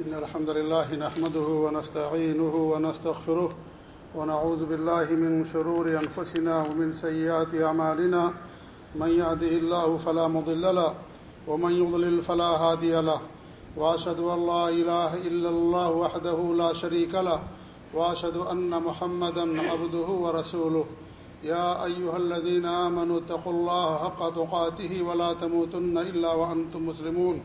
إن الحمد لله نحمده ونستعينه ونستغفره ونعوذ بالله من شرور أنفسنا ومن سيئات أعمالنا. من يهده الله فلا مضل له ومن يضلل فلا هادي له. وأشهد أن لا إله إلا الله وحده لا شريك له. وأشهد أن محمدا عبده ورسوله. يا أيها الذين آمنوا اتقوا الله حق تقاته ولا تموتن إلا وأنتم مسلمون.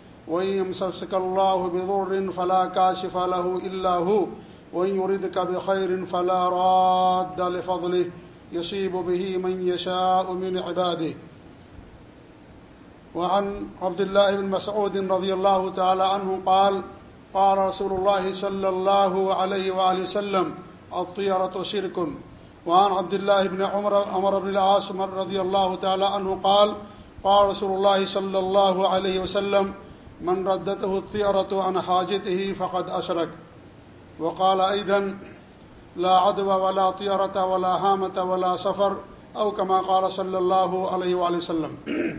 وإن يمسسك الله بضر فلا كاشف له إلا هو وإن يردك بخير فلا راد لفضله يصيب به من يشاء من عباده وعن عبد الله بن مسعود رضي الله تعالى عنه قال قال رسول الله صلى الله عليه وآله وسلم الطيرة شرك وعن عبد الله بن عمر عمر بن العاص رضي الله تعالى عنه قال قال رسول الله صلى الله عليه وسلم من ردته الطيرة عن حاجته فقد أشرك. وقال أيضا، لا عدو ولا طيرة ولا هامة ولا سفر، أو كما قال صلى الله عليه وآله وسلم.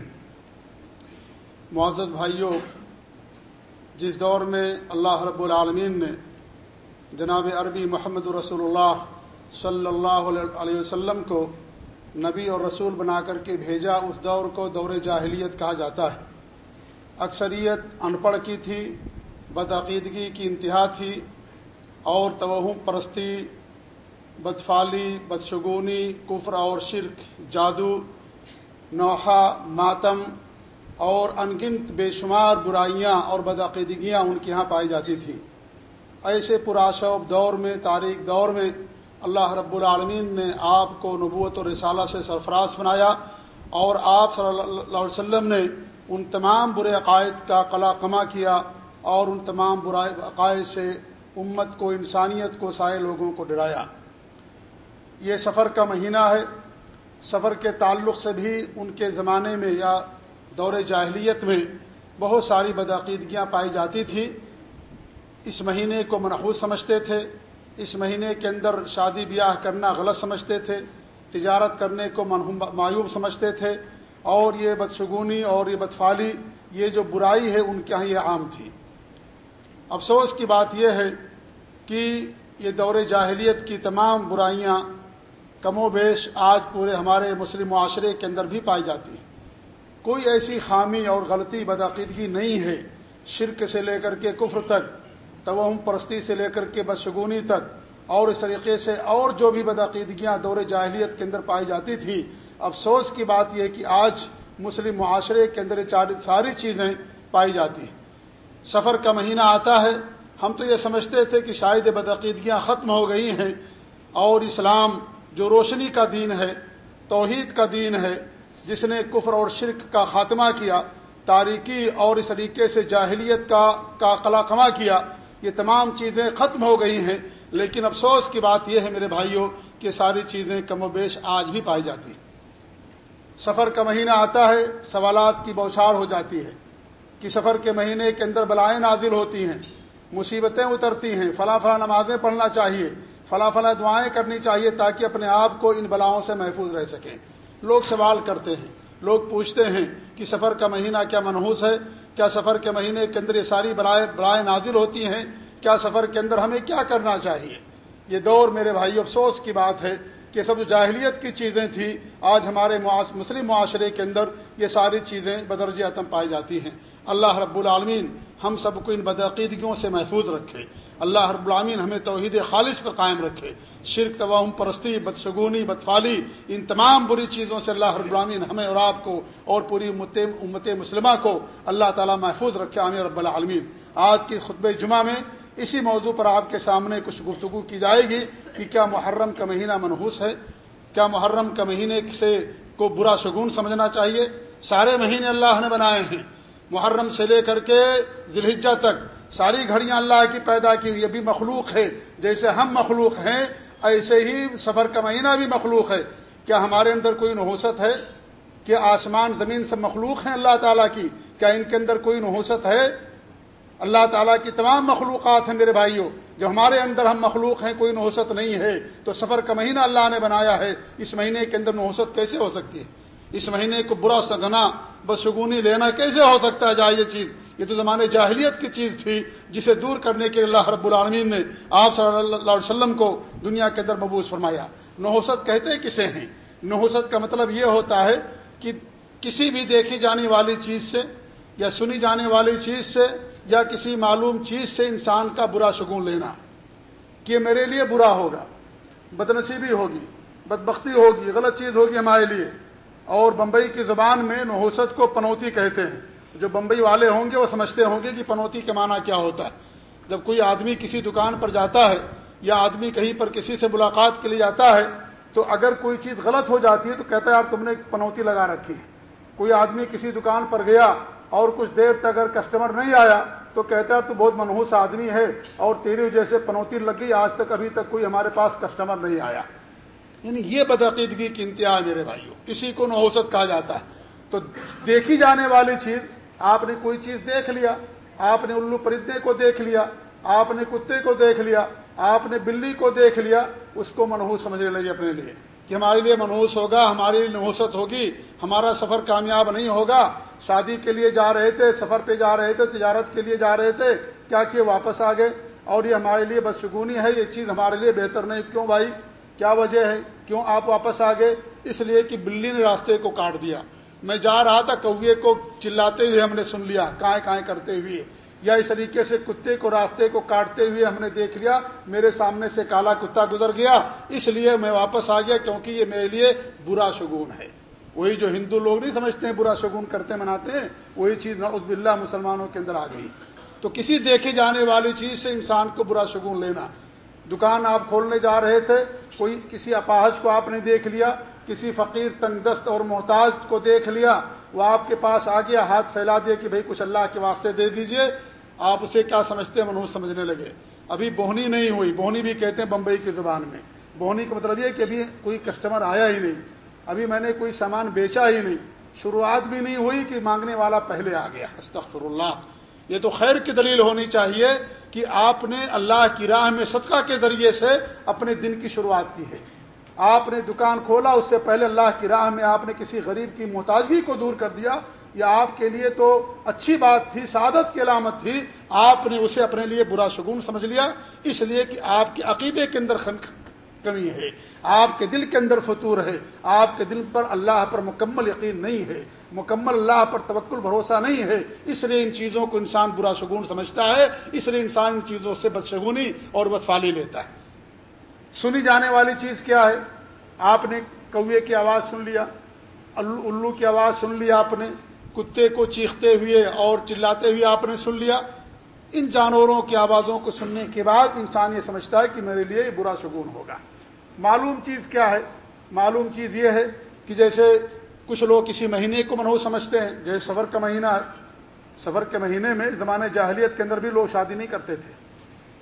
معزز بھائیوں جس دور میں اللہ رب العالمین نے جناب عربی محمد رسول اللہ صلی اللہ علیہ وسلم کو نبی اور رسول بنا کر کے بھیجا، اس دور کو دور جاہلیت کہا جاتا ہے۔ اکثریت ان پڑھ کی تھی بدعقیدگی کی انتہا تھی، اور توہم پرستی بدفالی بدشگونی کفر اور شرک، جادو، نوحہ، ماتم اور انگنت، بے شمار برائیاں اور بدعقیدگیاں ان کے یہاں پائی جاتی تھیں۔ ایسے پراشوب دور میں تاریخ دور میں، اللہ رب العالمین نے آپ کو نبوت و رسالہ سے سرفراز بنایا اور آپ صلی اللہ علیہ وسلم نے ان تمام برے عقائد کا قلا کما کیا اور ان تمام برائے عقائد سے امت کو، انسانیت کو، سارے لوگوں کو ڈرایا۔ یہ سفر کا مہینہ ہے۔ سفر کے تعلق سے بھی ان کے زمانے میں یا دور جاہلیت میں بہت ساری بدعقیدگیاں پائی جاتی تھیں۔ اس مہینے کو منحوس سمجھتے تھے۔ اس مہینے کے اندر شادی بیاہ کرنا غلط سمجھتے تھے۔ تجارت کرنے کو معیوب سمجھتے تھے۔ اور یہ بدشگونی اور یہ بدفالی یہ جو برائی ہے، ان کے یہاں یہ عام تھی۔ افسوس کی بات یہ ہے کہ یہ دور جاہلیت کی تمام برائیاں کم و بیش آج پورے ہمارے مسلم معاشرے کے اندر بھی پائی جاتی ہیں۔ کوئی ایسی خامی اور غلطی بدعقیدگی نہیں ہے شرک سے لے کر کے کفر تک، توہم پرستی سے لے کر کے بدشگونی تک، اور اس طریقے سے اور جو بھی بدعقیدگیاں دور جاہلیت کے اندر پائی جاتی تھیں افسوس کی بات یہ کہ آج مسلم معاشرے کے اندر ساری چیزیں پائی جاتی ہیں۔ سفر کا مہینہ آتا ہے، ہم تو یہ سمجھتے تھے کہ شاید بدعقیدگیاں ختم ہو گئی ہیں اور اسلام جو روشنی کا دین ہے، توحید کا دین ہے، جس نے کفر اور شرک کا خاتمہ کیا، تاریکی اور اس طریقے سے جاہلیت کا کا قلا کیا، یہ تمام چیزیں ختم ہو گئی ہیں۔ لیکن افسوس کی بات یہ ہے میرے بھائیوں کہ ساری چیزیں کم و بیش آج بھی پائی جاتی ہیں۔ سفر کا مہینہ آتا ہے، سوالات کی بوچھار ہو جاتی ہے۔ کہ سفر کے مہینے کے اندر بلائیں نازل ہوتی ہیں، مصیبتیں اترتی ہیں، فلاں فلاں نمازیں پڑھنا چاہیے، فلاں فلاں دعائیں کرنی چاہیے تاکہ اپنے آپ کو ان بلاؤں سے محفوظ رہ سکیں۔ لوگ سوال کرتے ہیں، لوگ پوچھتے ہیں کہ سفر کا مہینہ کیا منحوس ہے؟ کیا سفر کے مہینے کے اندر یہ ساری بلائیں بلائیں نازل ہوتی ہیں؟ کیا سفر کے اندر ہمیں کیا کرنا چاہیے؟ یہ دور میرے بھائی افسوس کی بات ہے کہ سب جو جاہلیت کی چیزیں تھیں، آج ہمارے مسلم معاشرے کے اندر یہ ساری چیزیں بدرج عتم پائی جاتی ہیں۔ اللہ رب العالمین ہم سب کو ان بدعقیدگیوں سے محفوظ رکھے۔ اللہ رب العالمین ہمیں توحید خالص پر قائم رکھے۔ شرک توہم پرستی بدشگونی بدفالی، ان تمام بری چیزوں سے اللہ رب العالمین ہمیں اور آپ کو اور پوری امت مسلمہ کو اللہ تعالیٰ محفوظ رکھے۔ عامر رب العالمین۔ آج کی خطب جمعہ میں اسی موضوع پر آپ کے سامنے کچھ گفتگو کی جائے گی کہ کیا محرم کا مہینہ منحوس ہے، کیا محرم کا مہینے سے کو برا شگون سمجھنا چاہیے؟ سارے مہینے اللہ نے بنائے ہیں۔ محرم سے لے کر کے ذلحجہ تک ساری گھڑیاں اللہ کی پیدا کی ہوئی بھی مخلوق ہے۔ جیسے ہم مخلوق ہیں، ایسے ہی سفر کا مہینہ بھی مخلوق ہے۔ کیا ہمارے اندر کوئی نحوست ہے کہ آسمان زمین سے مخلوق ہیں اللہ تعالیٰ کی؟ کیا ان کے اندر کوئی نحوست ہے اللہ تعالیٰ کی تمام مخلوقات ہیں میرے بھائیوں جو ہمارے اندر ہم مخلوق ہیں، کوئی نحوست نہیں ہے۔ تو سفر کا مہینہ اللہ نے بنایا ہے۔ اس مہینے کے اندر نحوست کیسے ہو سکتی ہے؟ اس مہینے کو برا سگنا بشگونی لینا کیسے ہو سکتا ہے جائے یہ چیز؟ یہ تو زمانے جاہلیت کی چیز تھی، جسے دور کرنے کے اللہ رب العالمین نے آپ صلی اللہ علیہ وسلم کو دنیا کے اندر مبوس فرمایا۔ نحوست کہتے کسے ہیں؟ نحوست کا مطلب یہ ہوتا ہے کہ کسی بھی دیکھی جانے والی چیز سے یا سنی جانے والی چیز سے یا کسی معلوم چیز سے انسان کا برا شگون لینا، کہ میرے لیے برا ہوگا، بدنصیبی ہوگی، بدبختی ہوگی، غلط چیز ہوگی ہمارے لیے۔ اور بمبئی کی زبان میں نحوست کو پنوتی کہتے ہیں۔ جو بمبئی والے ہوں گے وہ سمجھتے ہوں گے کہ پنوتی کا معنی کیا ہوتا ہے۔ جب کوئی آدمی کسی دکان پر جاتا ہے یا آدمی کہیں پر کسی سے ملاقات کے لیے جاتا ہے، تو اگر کوئی چیز غلط ہو جاتی ہے تو کہتا ہے یار تم نے پنوتی لگا رکھی ہے۔ کوئی آدمی کسی دکان پر گیا اور کچھ دیر تک اگر کسٹمر نہیں آیا تو کہتا ہے تو بہت منحوس آدمی ہے اور تیری وجہ سے پنوتی لگی آج تک ابھی تک کوئی ہمارے پاس کسٹمر نہیں آیا۔ یعنی یہ بدعقیدگی کی انتہا میرے بھائیوں کسی کو نحوست کہا جاتا ہے۔ تو دیکھی جانے والی چیز، آپ نے کوئی چیز دیکھ لیا، آپ نے الو پرندے کو دیکھ لیا، آپ نے کتے کو دیکھ لیا، آپ نے بلی کو دیکھ لیا، اس کو منحوس سمجھنے لگے اپنے لیے کہ ہمارے لیے منحوس ہوگا ہماری لیے نحوست ہوگی، ہمارا سفر کامیاب نہیں ہوگا۔ شادی کے لیے جا رہے تھے، سفر پہ جا رہے تھے، تجارت کے لیے جا رہے تھے، کیا کیے واپس آ گئے؟ اور یہ ہمارے لیے بدشگونی ہے، یہ چیز ہمارے لیے بہتر نہیں۔ کیوں بھائی؟ کیا وجہ ہے؟ کیوں آپ واپس آ گئے؟ اس لیے کہ بلی نے راستے کو کاٹ دیا۔ میں جا رہا تھا، کوے کو چلاتے ہوئے ہم نے سن لیا، کائیں کائیں کرتے ہوئے۔ یا اس طریقے سے کتے کو راستے کو کاٹتے ہوئے ہم نے دیکھ لیا، میرے سامنے سے کالا کتا گزر گیا۔ اس لیے میں واپس آ گیا، کیونکہ یہ میرے لیے برا شگون ہے۔ وہی جو ہندو لوگ نہیں سمجھتے ہیں، برا شگون کرتے مناتے ہیں، وہی چیز نعوذ باللہ مسلمانوں کے اندر آ گئی۔ تو کسی دیکھی جانے والی چیز سے انسان کو برا شگون لینا۔ دکان آپ کھولنے جا رہے تھے، کوئی کسی اپاہج کو آپ نے دیکھ لیا، کسی فقیر تنگ دست اور محتاج کو دیکھ لیا، وہ آپ کے پاس آ گیا، ہاتھ پھیلا دیا کہ بھائی کچھ اللہ کے واسطے دے دیجیے، آپ اسے کیا سمجھتے ہیں؟ منوج سمجھنے لگے۔ ابھی بہنی نہیں ہوئی۔ بہنی بھی کہتے ہیں بمبئی کی زبان میں۔ بہنی کا مطلب یہ کہ ابھی کوئی کسٹمر آیا ہی نہیں۔ ابھی میں نے کوئی سامان بیچا ہی نہیں۔ شروعات بھی نہیں ہوئی کہ مانگنے والا پہلے آ گیا۔ استغفر اللہ یہ تو خیر کی دلیل ہونی چاہیے کہ آپ نے اللہ کی راہ میں صدقہ کے ذریعے سے اپنے دن کی شروعات کی ہے۔ آپ نے دکان کھولا، اس سے پہلے اللہ کی راہ میں آپ نے کسی غریب کی محتاجگی کو دور کر دیا۔ یہ آپ کے لیے تو اچھی بات تھی، سعادت کی علامت تھی۔ آپ نے اسے اپنے لیے برا شگون سمجھ لیا، اس لیے کہ آپ کے عقیدے کے اندر کمی ہے۔ آپ کے دل کے اندر فطور ہے۔ آپ کے دل پر اللہ پر مکمل یقین نہیں ہے۔ مکمل اللہ پر توکل بھروسہ نہیں ہے۔ اس لیے ان چیزوں کو انسان برا شگون سمجھتا ہے۔ اس لیے انسان ان چیزوں سے بدشگونی اور بدفالی لیتا ہے۔ سنی جانے والی چیز کیا ہے؟ آپ نے کوے کی آواز سن لیا، الو کی آواز سن لیا آپ نے، کتے کو چیختے ہوئے اور چلاتے ہوئے آپ نے سن لیا۔ ان جانوروں کی آوازوں کو سننے کے بعد انسان یہ سمجھتا ہے کہ میرے لیے یہ برا شگون ہوگا۔ معلوم چیز کیا ہے؟ معلوم چیز یہ ہے کہ جیسے کچھ لوگ کسی مہینے کو منہو سمجھتے ہیں، جیسے سفر کا مہینہ ہے۔ سفر کے مہینے میں زمانے جاہلیت کے اندر بھی لوگ شادی نہیں کرتے تھے۔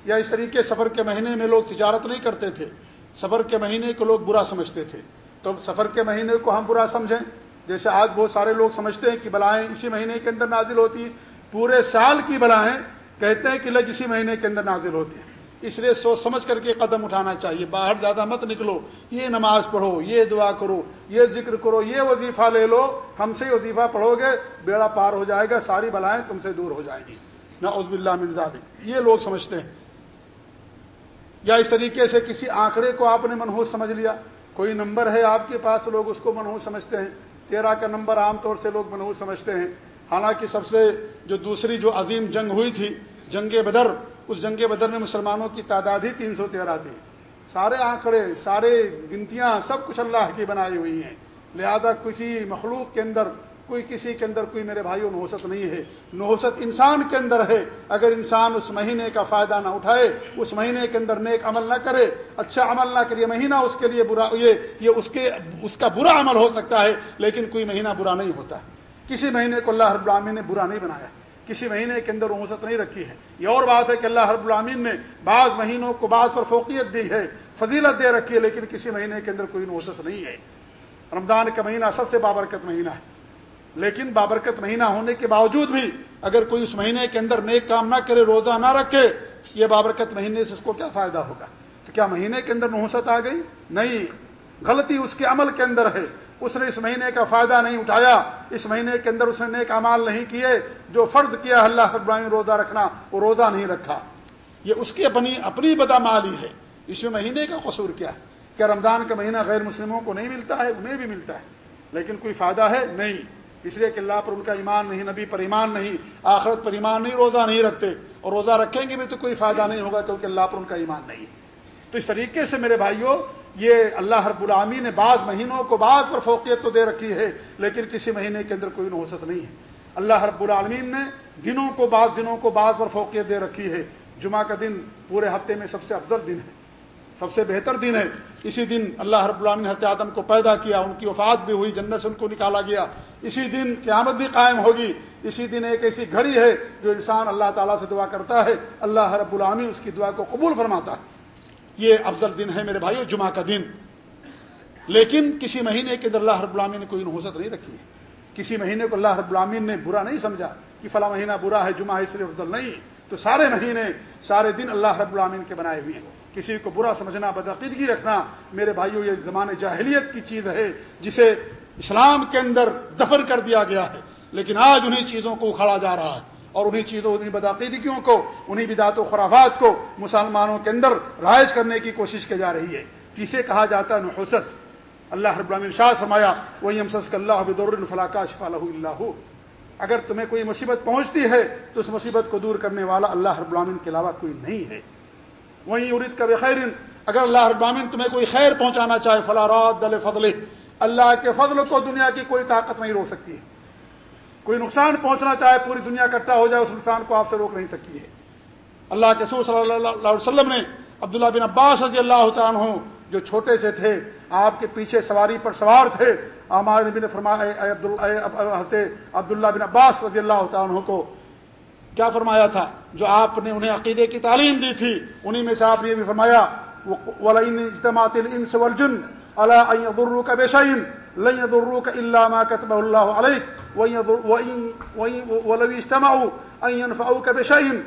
یا اس طریقے سفر کے مہینے میں لوگ تجارت نہیں کرتے تھے۔ سفر کے مہینے کو لوگ برا سمجھتے تھے۔ تو سفر کے مہینے کو ہم برا سمجھیں۔ جیسے آج بہت سارے لوگ سمجھتے ہیں کہ بلائیں اسی مہینے کے اندر نازل ہوتی پورے سال کی بلائیں کہتے ہیں کہ لگ اسی مہینے کے اندر نازل ہوتی ہیں۔ اس لیے سوچ سمجھ کر کے قدم اٹھانا چاہیے، باہر زیادہ مت نکلو، یہ نماز پڑھو، یہ دعا کرو، یہ ذکر کرو، یہ وظیفہ لے لو، ہم سے وظیفہ پڑھو گے، بیڑا پار ہو جائے گا، ساری بلائیں تم سے دور ہو جائیں گی۔ نہ عزب اللہ مرزا یہ لوگ سمجھتے ہیں۔ یا اس طریقے سے کسی آنکڑے کو آپ نے منحوس سمجھ لیا، کوئی نمبر ہے آپ کے پاس، لوگ اس کو منحوس سمجھتے ہیں۔ تیرہ کا نمبر عام طور سے لوگ منحوس سمجھتے ہیں۔ حالانکہ سب سے جو دوسری، جو عظیم جنگ ہوئی تھی جنگ بدر، اس جنگ بدر میں مسلمانوں کی تعداد ہی تین سو تیرہ تھی۔ سارے آنکڑے سارے گنتیاں، سب کچھ اللہ کی بنائی ہوئی ہیں۔ لہذا کسی مخلوق کے اندر، کوئی کسی کے اندر کوئی میرے بھائیوں نوست نہیں ہے۔ نوست انسان کے اندر ہے۔ اگر انسان اس مہینے کا فائدہ نہ اٹھائے، اس مہینے کے اندر نیک عمل نہ کرے اچھا عمل نہ کرے مہینہ اس کے لیے برا، یہ یہ اس کے، اس کا برا عمل ہو سکتا ہے، لیکن کوئی مہینہ برا نہیں ہوتا۔ کسی مہینے کو اللہ رب العالمین نے برا نہیں بنایا۔ کسی مہینے کے اندر نوست نہیں رکھی ہے۔ یہ اور بات ہے کہ اللہ رب العالمین نے بعض مہینوں کو بعض پر فوقیت دی ہے، فضیلت دے رکھی ہے، لیکن کسی مہینے کے اندر کوئی نوست نہیں ہے۔ رمضان کا مہینہ سب سے بابرکت مہینہ ہے۔ لیکن بابرکت مہینہ ہونے کے باوجود بھی اگر کوئی اس مہینے کے اندر نیک کام نہ کرے، روزہ نہ رکھے، یہ بابرکت مہینے سے اس کو کیا فائدہ ہوگا؟ تو کیا مہینے کے اندر نحوست آ گئی؟ نہیں۔ غلطی اس کے عمل کے اندر ہے۔ اس نے اس مہینے کا فائدہ نہیں اٹھایا، اس مہینے کے اندر اس نے نیک امال نہیں کیے، جو فرض کیا اللہ ابراہیم روزہ رکھنا، وہ روزہ نہیں رکھا۔ یہ اس کی اپنی اپنی بدامالی ہے۔ اس میں مہینے کا قصور کیا ہے؟ کیا رمضان کا مہینہ غیر مسلموں کو نہیں ملتا ہے، انہیں بھی ملتا ہے۔ لیکن کوئی فائدہ ہے؟ نہیں۔ اس لیے کہ اللہ پر ان کا ایمان نہیں، نبی پر ایمان نہیں، آخرت پر ایمان نہیں، روزہ نہیں رکھتے۔ اور روزہ رکھیں گے بھی تو کوئی فائدہ نہیں ہوگا، کیونکہ اللہ پر ان کا ایمان نہیں تو اس طریقے سے میرے بھائیوں یہ اللہ ہر غلامی نے بعض مہینوں کو بعض پر فوقیت تو دے رکھی ہے، لیکن کسی مہینے کے اندر کوئی نوست نہیں ہے۔ اللہ ہر العالمین نے دنوں کو بعض دنوں کو بعض پر فوقیت دے رکھی ہے۔ جمعہ کا دن پورے ہفتے میں سب سے افضل دن ہے، سب سے بہتر دن ہے۔ اسی دن اللہ رب العالمین حضرت آدم کو پیدا کیا، ان کی وفات بھی ہوئی، جنت سے ان کو نکالا گیا۔ اسی دن قیامت بھی قائم ہوگی۔ اسی دن ایک ایسی گھڑی ہے جو انسان اللہ تعالیٰ سے دعا کرتا ہے۔ اللہ رب العالمین اس کی دعا کو قبول فرماتا ہے۔ یہ افضل دن ہے میرے بھائیو، جمعہ کا دن۔ لیکن کسی مہینے کے اندر اللہ رب العالمین نے کوئی نحوست نہیں رکھی ہے۔ کسی مہینے کو اللہ رب العالمین نے برا نہیں سمجھا کہ فلاں مہینہ برا ہے، جمعہ اس لیے افضل نہیں۔ تو سارے مہینے، سارے دن اللہ رب العالمین کے بنائے ہوئے ہیں۔ کسی کو برا سمجھنا، بدعقیدگی رکھنا، میرے بھائیوں یہ زمان جاہلیت کی چیز ہے، جسے اسلام کے اندر دفن کر دیا گیا ہے۔ لیکن آج انہیں چیزوں کو اکھاڑا جا رہا ہے۔ اور انہیں چیزوں، انہیں بدعقیدگیوں کو، انہیں بدعت و خرافات کو مسلمانوں کے اندر رائج کرنے کی کوشش کی جا رہی ہے۔ کسے کہا جاتا ہے نحوست اللہ رب العالمین شاہ فرمایا وہی ہم سس اللہ بدور شفا اللہ اگر تمہیں کوئی مصیبت پہنچتی ہے، تو اس مصیبت کو دور کرنے والا اللہ رب العالمین کے علاوہ کوئی نہیں ہے۔ وہیں ارد کا بخیر اگر اللہ ابامن تمہیں کوئی خیر پہنچانا چاہے، فلا رات دل فضل اللہ کے فضل کو دنیا کی کوئی طاقت نہیں روک سکتی۔ ہے کوئی نقصان پہنچنا چاہے پوری دنیا اکٹھا ہو جائے، اس نقصان کو آپ سے روک نہیں سکتی ہے۔ اللہ کے سور صلی اللہ علیہ وسلم نے عبداللہ بن عباس رضی اللہ تعالیٰ جو چھوٹے سے تھے، آپ کے پیچھے سواری پر سوار تھے ہمارے نبی نے فرمایا عبداللہ بن عباس رضی اللہ تعالیٰ کو کیا فرمایا تھا؟ جو آپ نے انہیں عقیدے کی تعلیم دی تھی، انہی میں سے آپ نے یہ بھی فرمایا ولئن اجتماعت الانس والجن اللہ ابرو کا بے شعین لئی ابرو کا علامہ کتب اللہ علیہ ولوی اجتماع فاؤ کا بے شعین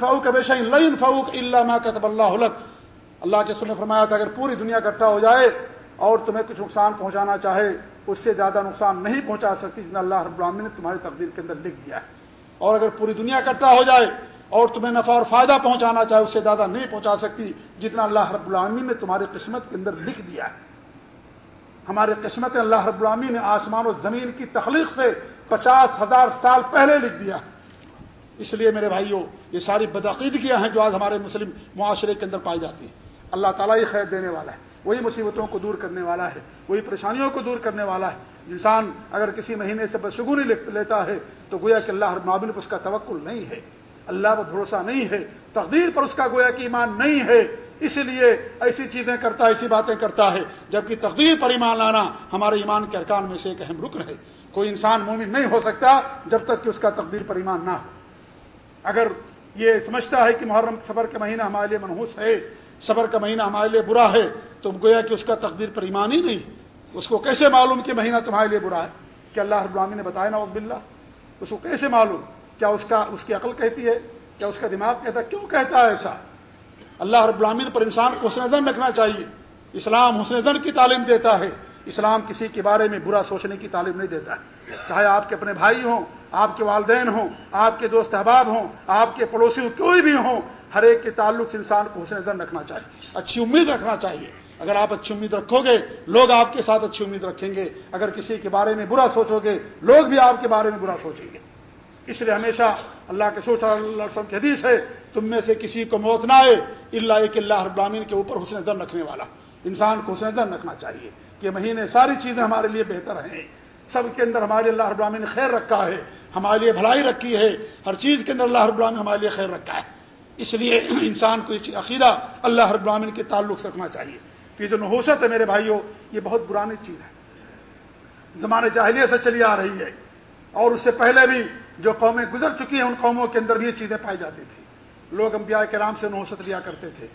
فاؤ کا بے شعین لئی فاؤق علامہ کتب اللہ علق اللہ کے سن نے فرمایا تھا، اگر پوری دنیا اکٹھا ہو جائے اور تمہیں کچھ نقصان پہنچانا چاہے، اس سے زیادہ نقصان نہیں پہنچا سکتی جتنا اللہ رب العالمین نے تمہاری تقدیر کے اندر لکھ دیا ہے۔ اور اگر پوری دنیا اکٹھا ہو جائے اور تمہیں نفع اور فائدہ پہنچانا چاہے، اس سے زیادہ نہیں پہنچا سکتی جتنا اللہ رب العالمین نے تمہاری قسمت کے اندر لکھ دیا ہے۔ ہماری قسمت اللہ رب العالمین نے آسمان و زمین کی تخلیق سے پچاس ہزار سال پہلے لکھ دیا۔ اس لیے میرے بھائیوں یہ ساری بدعقیدگیاں ہیں جو آج ہمارے مسلم معاشرے کے اندر پائی جاتی ہیں۔ اللہ تعالیٰ ہی خیر دینے والا ہے۔ وہی مصیبتوں کو دور کرنے والا ہے۔ وہی پریشانیوں کو دور کرنے والا ہے۔ انسان اگر کسی مہینے سے بدشگونی لیتا ہے تو گویا کہ اللہ معابل پر اس کا توقل نہیں ہے۔ اللہ پر بھروسہ نہیں ہے، تقدیر پر اس کا گویا کہ ایمان نہیں ہے اس لیے ایسی چیزیں کرتا ہے ایسی باتیں کرتا ہے، جبکہ تقدیر پر ایمان لانا ہمارے ایمان کے ارکان میں سے ایک اہم رکن ہے۔ کوئی انسان مومن نہیں ہو سکتا جب تک کہ اس کا تقدیر پر ایمان نہ ہو۔ اگر یہ سمجھتا ہے کہ محرم صبر کا مہینہ ہمارے لیے منحوس ہے، صبر کا مہینہ ہمارے لیے برا ہے، تو گویا کہ اس کا تقدیر پر ایمان ہی نہیں۔ اس کو کیسے معلوم کہ مہینہ تمہارے لیے برا ہے؟ کہ اللہ رب العالمین نے بتایا نا عبد اس کو کیسے معلوم؟ کیا اس کا اس کی عقل کہتی ہے؟ کیا اس کا دماغ کہتا ہے؟ کیوں کہتا ہے ایسا؟ اللہ رب العالمین پر انسان کو حسن زن رکھنا چاہیے۔ اسلام حسن زن کی تعلیم دیتا ہے۔ اسلام کسی کے بارے میں برا سوچنے کی تعلیم نہیں دیتا۔ ہے چاہے آپ کے اپنے بھائی ہوں، آپ کے والدین ہوں، آپ کے دوست احباب ہوں، آپ کے پڑوسی ہوں، کوئی بھی ہوں، ہر ایک کے تعلق سے انسان کو حسن زن رکھنا چاہیے۔ اچھی امید رکھنا چاہیے۔ اگر آپ اچھی امید رکھو گے، لوگ آپ کے ساتھ اچھی امید رکھیں گے۔ اگر کسی کے بارے میں برا سوچو گے، لوگ بھی آپ کے بارے میں برا سوچیں گے۔ اس لیے ہمیشہ اللہ کے صلی اللہ علیہ وسلم کی حدیث ہے، تم میں سے کسی کو موت نہ آئے اللہ ایک اللہ ابرامین کے اوپر حسن نظر رکھنے والا۔ انسان کو حسن نظر رکھنا چاہیے کہ مہینے ساری چیزیں ہمارے لیے بہتر ہیں۔ سب کے اندر ہمارے اللہ ابراہین نے خیر رکھا ہے، ہمارے لیے بھلائی رکھی ہے، ہر چیز کے اندر اللہ ابراہین نے ہمارے لیے خیر رکھا ہے۔ اس لیے انسان کو یہ عقیدہ اللہ رب العالمین کے تعلق سے رکھنا چاہیے۔ کہ جو نحوست ہے میرے بھائیوں یہ بہت پرانی چیز ہے۔ زمانے جاہلیہ سے چلی آ رہی ہے۔ اور اس سے پہلے بھی جو قومیں گزر چکی ہیں، ان قوموں کے اندر بھی یہ چیزیں پائی جاتی تھیں۔ لوگ انبیاء کرام سے نحوست لیا کرتے تھے۔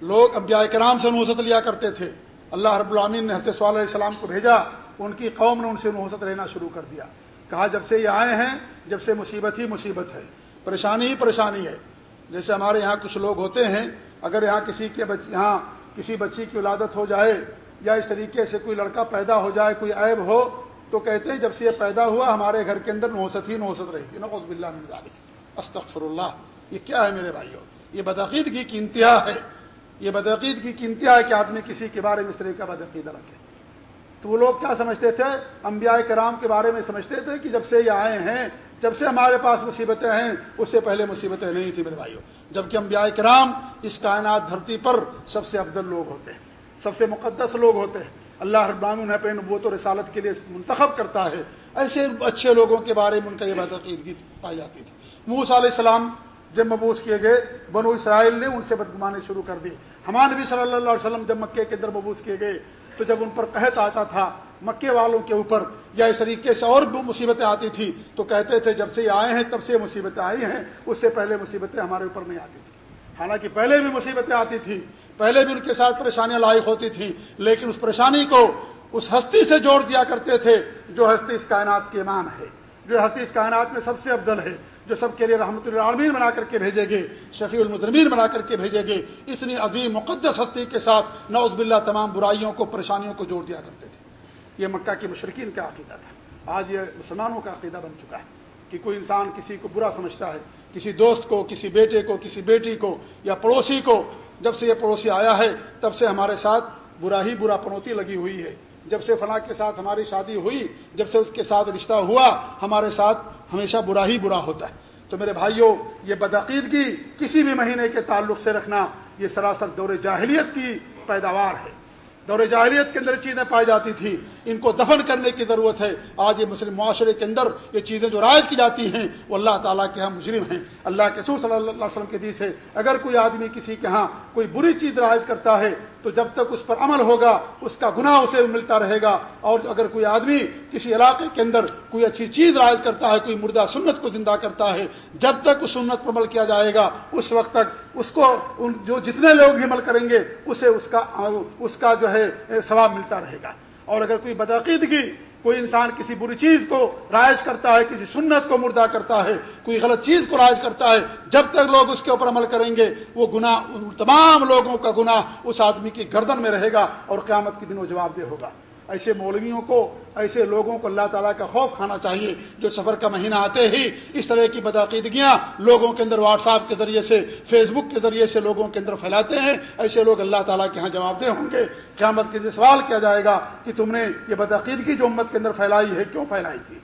لوگ انبیاء کرام سے نحوست لیا کرتے تھے۔ اللہ رب العامین نے حضرت صلی علیہ السلام کو بھیجا، ان کی قوم نے ان سے نحوست لینا شروع کر دیا۔ کہا، جب سے یہ آئے ہیں، جب سے مصیبت ہی مصیبت ہے۔ پریشانی ہی پریشانی ہے۔ جیسے ہمارے یہاں کچھ لوگ ہوتے ہیں، اگر یہاں کسی کے بچ، یہاں کسی بچی کی ولادت ہو جائے یا اس طریقے سے کوئی لڑکا پیدا ہو جائے، کوئی عیب ہو تو کہتے ہیں جب سے یہ پیدا ہوا ہمارے گھر کے اندر نوست ہی نوست رہی تھی نقص بلّہ مزاج استغفر اللہ، یہ کیا ہے میرے بھائیوں یہ بدعقیدگی کی انتہا ہے، یہ بدعقیدگی کی انتہا ہے کہ آدمی کسی کے بارے میں اس طرح کا بدعقیدہ رکھے۔ تو وہ لوگ کیا سمجھتے تھے؟ انبیاء کرام کے بارے میں سمجھتے تھے کہ جب سے یہ آئے ہیں، جب سے ہمارے پاس مصیبتیں ہیں، اس سے پہلے مصیبتیں نہیں تھیں میرے بھائیوں جبکہ انبیاء کرام اس کائنات دھرتی پر سب سے افضل لوگ ہوتے ہیں، سب سے مقدس لوگ ہوتے ہیں۔ اللہ ربان انہیں پہ نبوت و رسالت کے لیے منتخب کرتا ہے۔ ایسے اچھے لوگوں کے بارے میں ان کا یہ بات عقیدگی پائی جاتی تھی۔ موس علیہ السلام جب مبوس کیے گئے، بنو اسرائیل نے ان سے بدگمانی شروع کر دی۔ ہمارے نبی صلی اللہ علیہ وسلم جب مکے کے اندر مبوس کیے گئے، تو جب ان پر قحط آتا تھا، مکے والوں کے اوپر یا اس طریقے سے اور مصیبتیں آتی تھی تو کہتے تھے جب سے یہ آئے ہیں، تب سے یہ مصیبتیں آئی ہیں، اس سے پہلے مصیبتیں ہمارے اوپر نہیں آتی تھیں۔ حالانکہ پہلے بھی مصیبتیں آتی تھیں، پہلے بھی ان کے ساتھ پریشانیاں لائق ہوتی تھیں، لیکن اس پریشانی کو اس ہستی سے جوڑ دیا کرتے تھے جو ہستی اس کائنات کے ایمان ہے، جو ہستی اس کائنات میں سب سے افضل ہے، جو سب کے لیے رحمت العالمین بنا کر کے بھیجے گے شفیع المزمین بنا کر کے بھیجے گے اتنی عظیم مقدس ہستی کے ساتھ نوز باللہ تمام برائیوں کو، پریشانیوں کو جوڑ دیا کرتے تھے۔ یہ مکہ کے مشرقین کا عقیدہ تھا۔ آج یہ مسلمانوں کا عقیدہ بن چکا ہے کہ کوئی انسان کسی کو برا سمجھتا ہے کسی دوست کو، کسی بیٹے کو، کسی بیٹی کو یا پڑوسی کو جب سے یہ پڑوسی آیا ہے، تب سے ہمارے ساتھ برا ہی برا پنوتی لگی ہوئی ہے۔ جب سے فلاں کے ساتھ ہماری شادی ہوئی، جب سے اس کے ساتھ رشتہ ہوا، ہمارے ساتھ ہمیشہ برا ہی برا ہوتا ہے۔ تو میرے بھائیوں، یہ بدعقیدگی کسی بھی مہینے کے تعلق سے رکھنا، یہ سراسر دور جاہلیت کی پیداوار ہے۔ دور جاہلیت کے اندر چیزیں پائی جاتی تھی ان کو دفن کرنے کی ضرورت ہے۔ آج یہ مسلم معاشرے کے اندر یہ چیزیں جو رائج کی جاتی ہیں، وہ اللہ تعالیٰ کے ہم مجرم ہیں۔ اللہ کے سور صلی اللہ علیہ وسلم کے دیس ہے، اگر کوئی آدمی کسی کے ہاں کوئی بری چیز رائج کرتا ہے، تو جب تک اس پر عمل ہوگا، اس کا گناہ اسے ملتا رہے گا۔ اور اگر کوئی آدمی کسی علاقے کے اندر کوئی اچھی چیز رائج کرتا ہے، کوئی مردہ سنت کو زندہ کرتا ہے، جب تک اس سنت پر عمل کیا جائے گا، اس وقت تک اس کو جو جتنے لوگ بھی عمل کریں گے، اسے اس کا اس کا جو ہے، ثواب ملتا رہے گا۔ اور اگر کوئی بدعقیدگی، کوئی انسان کسی بری چیز کو رائج کرتا ہے، کسی سنت کو مردہ کرتا ہے، کوئی غلط چیز کو رائج کرتا ہے، جب تک لوگ اس کے اوپر عمل کریں گے، وہ گناہ تمام لوگوں کا گناہ اس آدمی کی گردن میں رہے گا اور قیامت کے دن وہ جواب دہ ہوگا۔ ایسے مولویوں کو، ایسے لوگوں کو اللہ تعالیٰ کا خوف کھانا چاہیے جو سفر کا مہینہ آتے ہی اس طرح کی بدعقیدگیاں لوگوں کے اندر واٹس ایپ کے ذریعے سے، فیس بک کے ذریعے سے لوگوں کے اندر پھیلاتے ہیں۔ ایسے لوگ اللہ تعالیٰ کے یہاں جواب دہ ہوں گے۔ قیامت کے لیے سوال کیا جائے گا کہ تم نے یہ بدعقیدگی جو امت کے اندر پھیلائی ہے، کیوں پھیلائی تھی؟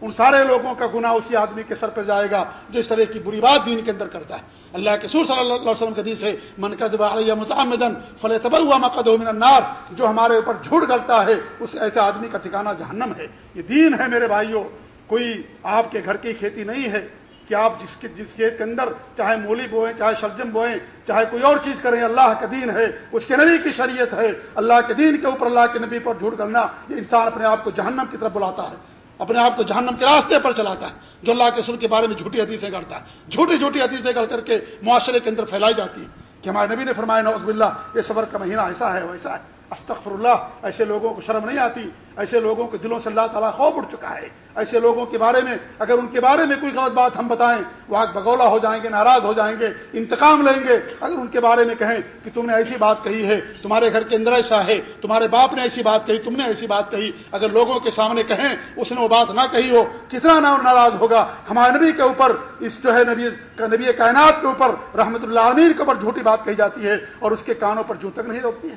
ان سارے لوگوں کا گناہ اسی آدمی کے سر پہ جائے گا جو اس طرح کی بری بات دین کے اندر کرتا ہے۔ اللہ کے سور صلی اللہ علیہ وسلم کے حدیث ہے، من علیہ متعمدن فلے ہوا مقد من النار جو ہمارے اوپر جھوٹ کرتا ہے، اس ایسے آدمی کا ٹھکانہ جہنم ہے۔ یہ دین ہے میرے بھائیوں کوئی آپ کے گھر کی کھیتی نہیں ہے کہ آپ جس کے جس کھیت کے اندر چاہے مولی بوئیں، چاہے شلجم بوئیں، چاہے کوئی اور چیز کریں، اللہ کا دین ہے، اس کے نبی کی شریعت ہے۔ اللہ کے دین کے اوپر، اللہ کے نبی پر جھوٹ کرنا یہ انسان اپنے آپ کو جہنم کی طرف بلاتا ہے۔ اپنے آپ کو جہنم کے راستے پر چلاتا ہے، جو اللہ کے سر کے بارے میں جھوٹی حدیثیں کرتا ہے۔ جھوٹی جھوٹی حدیثیں کر کر کے معاشرے کے اندر پھیلائی جاتی ہے کہ ہمارے نبی نے فرمایا نوز باللہ، یہ سفر کا مہینہ ایسا ہے ویسا ہے۔ استغفر اللہ ایسے لوگوں کو شرم نہیں آتی، ایسے لوگوں کے دلوں سے اللہ تعالیٰ خوف اٹھ چکا ہے، ایسے لوگوں کے بارے میں، اگر ان کے بارے میں کوئی غلط بات ہم بتائیں، وہ آگ بگولا ہو جائیں گے، ناراض ہو جائیں گے، انتقام لیں گے، اگر ان کے بارے میں کہیں کہ تم نے ایسی بات کہی ہے، تمہارے گھر کے اندر ایسا ہے، تمہارے باپ نے ایسی بات کہی، تم نے ایسی بات کہی، اگر لوگوں کے سامنے کہیں اس نے وہ بات نہ کہی ہو، کتنا نہ ناراض ہوگا، ہمارے نبی کے اوپر، اس جو ہے نبی نبی کائنات کے اوپر، رحمت اللہ عالمین کے اوپر جھوٹی بات کہی جاتی ہے اور اس کے کانوں پر جو تک نہیں روکتی ہے۔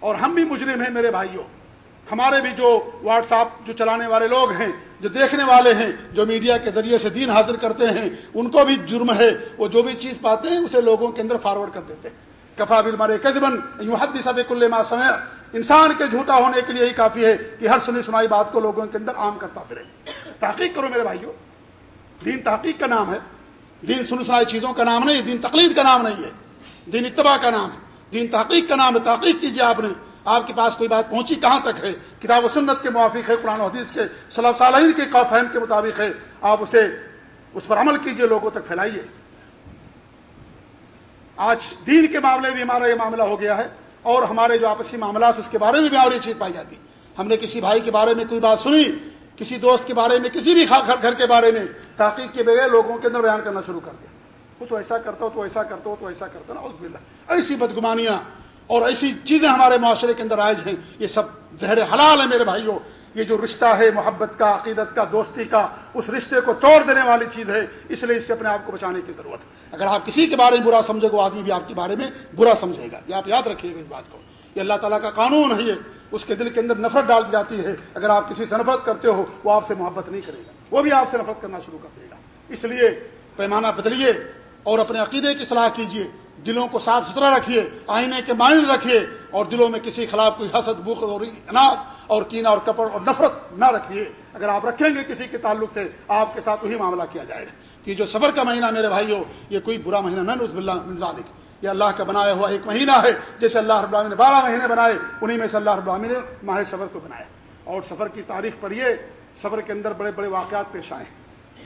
اور ہم بھی مجرم ہیں میرے بھائیوں۔ ہمارے بھی جو واٹس ایپ جو چلانے والے لوگ ہیں، جو دیکھنے والے ہیں، جو میڈیا کے ذریعے سے دین حاصل کرتے ہیں، ان کو بھی جرم ہے۔ وہ جو بھی چیز پاتے ہیں، اسے لوگوں کے اندر فارورڈ کر دیتے ہیں۔ کفا بل مارے کزبن یوں حد سب کل ما سمے انسان کے جھوٹا ہونے کے لیے یہی کافی ہے کہ ہر سنی سنائی بات کو لوگوں کے اندر عام کرتا پھرے۔ تحقیق کرو میرے بھائیوں۔ دین تحقیق کا نام ہے۔ دین سن سنائی چیزوں کا نام نہیں، دین تقلید کا نام نہیں ہے۔ دین اتباع کا نام ہے۔ دین تحقیق کا نام ہے، تحقیق کیجیے آپ نے۔ آپ کے پاس کوئی بات پہنچی کہاں تک ہے؟ کتاب و سنت کے موافق ہے، قرآن و حدیث کے، صلی صالحین کے فہم کے مطابق ہے۔ آپ اسے، اس پر عمل کیجیے، لوگوں تک پھیلائیے۔ آج دین کے معاملے میں ہمارا یہ معاملہ ہو گیا ہے اور ہمارے جو آپسی معاملات، اس کے بارے میں بھی اور یہ چیز پائی جاتی۔ ہم نے کسی بھائی کے بارے میں کوئی بات سنی، کسی دوست کے بارے میں، کسی بھی گھر کے بارے میں تحقیق کے بغیر لوگوں کے اندر بیان کرنا شروع کر دیا۔ وہ تو ایسا کرتا ہو، تو ایسا کرتا ہو، تو ایسا کرتا نا اس بلّہ ایسی بدگمانیاں اور ایسی چیزیں ہمارے معاشرے کے اندر آئے ہیں، یہ سب زہر حلال ہے میرے بھائیوں۔ یہ جو رشتہ ہے، محبت کا، عقیدت کا، دوستی کا، اس رشتے کو توڑ دینے والی چیز ہے، اس لیے اس سے اپنے آپ کو بچانے کی ضرورت ہے۔ اگر آپ کسی کے بارے میں برا سمجھے گا آدمی بھی آپ کے بارے میں برا سمجھے گا۔ یہ آپ یاد رکھیے گا اس بات کو۔ یہ اللہ تعالیٰ کا قانون ہے، یہ اس کے دل کے اندر نفرت ڈال دی جاتی ہے۔ اگر آپ کسی سے نفرت کرتے ہو، وہ آپ سے محبت نہیں کرے گا۔ وہ بھی آپ سے نفرت کرنا شروع کر دے گا۔ اس لیے پیمانہ بدلیے۔ اور اپنے عقیدے کی صلاح کیجیے دلوں کو صاف ستھرا رکھیے آئینے کے مائنڈ رکھیے اور دلوں میں کسی خلاف کوئی حسد بخ اور اناج اور کینا اور کپڑ اور نفرت نہ رکھیے اگر آپ رکھیں گے کسی کے تعلق سے، آپ کے ساتھ وہی معاملہ کیا جائے گا۔ کہ جو صبر کا مہینہ میرے بھائی ہو یہ کوئی برا مہینہ نہ نظب اللہ یہ اللہ کا بنایا ہوا ایک مہینہ ہے، جیسے اللہ رب العالمین نے بارہ مہینے بنائے انہیں میں سے اللہ رب العالمین نے ماہ صبر کو بنایا۔ اور سفر کی تاریخ پڑھیے صبر کے اندر بڑے بڑے واقعات پیش آئے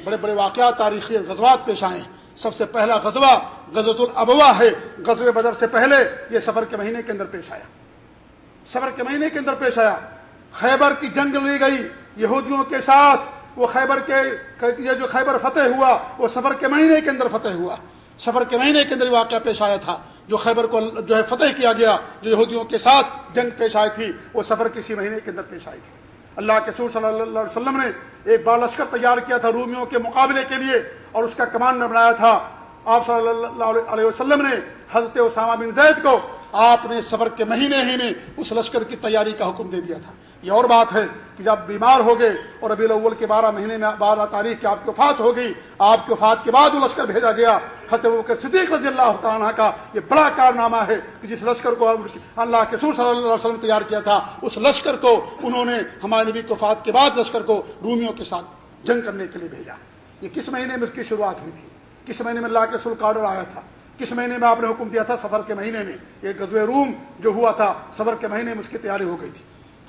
بڑے بڑے واقعات، تاریخی غزوات پیش آئے سب سے پہلا غزوہ غزت الابوا ہے۔ غزب بدر سے پہلے یہ سفر کے مہینے کے اندر پیش آیا۔ سفر کے مہینے کے اندر پیش آیا۔ خیبر کی جنگ لی گئی۔ یہودیوں کے ساتھ وہ خیبر کے یہ جو خیبر فتح ہوا، وہ سفر کے مہینے کے اندر فتح ہوا۔ سفر کے مہینے کے اندر واقعہ پیش آیا تھا۔ جو خیبر کو جو ہے فتح کیا گیا، جو یہودیوں کے ساتھ جنگ پیش آئی تھی، وہ سفر کسی مہینے کے اندر پیش آئی تھی۔ اللہ کے سور صلی اللہ علیہ وسلم نے ایک بار لشکر تیار کیا تھا رومیوں کے مقابلے کے لیے اور اس کا کمانڈر بنایا تھا۔ آپ صلی اللہ علیہ وسلم نے حضرت اسامہ بن زید کو آپ نے صبر کے مہینے ہی میں اس لشکر کی تیاری کا حکم دے دیا تھا۔ یہ اور بات ہے کہ جب بیمار ہو گئے اور ابھی الاول کے بارہ مہینے میں بارہ تاریخ کی آپ کی وفات ہو گئی آپ کی وفات کے بعد وہ لشکر بھیجا گیا۔ حضرت صدیق رضی اللہ تعالیٰ کا یہ بڑا کارنامہ ہے کہ جس لشکر کو اللہ کے سور صلی اللہ علیہ وسلم تیار کیا تھا، اس لشکر کو انہوں نے ہمارے نبی کی وفات کے بعد لشکر کو رومیوں کے ساتھ جنگ کرنے کے لیے بھیجا۔ یہ کس مہینے میں اس کی شروعات ہوئی تھی؟ کس مہینے میں اللہ کے سل آرڈر آیا تھا؟ کس مہینے میں آپ نے حکم دیا تھا سفر کے مہینے میں؟ یہ غزو روم جو ہوا تھا، سفر کے مہینے میں اس کی تیاری ہو گئی تھی۔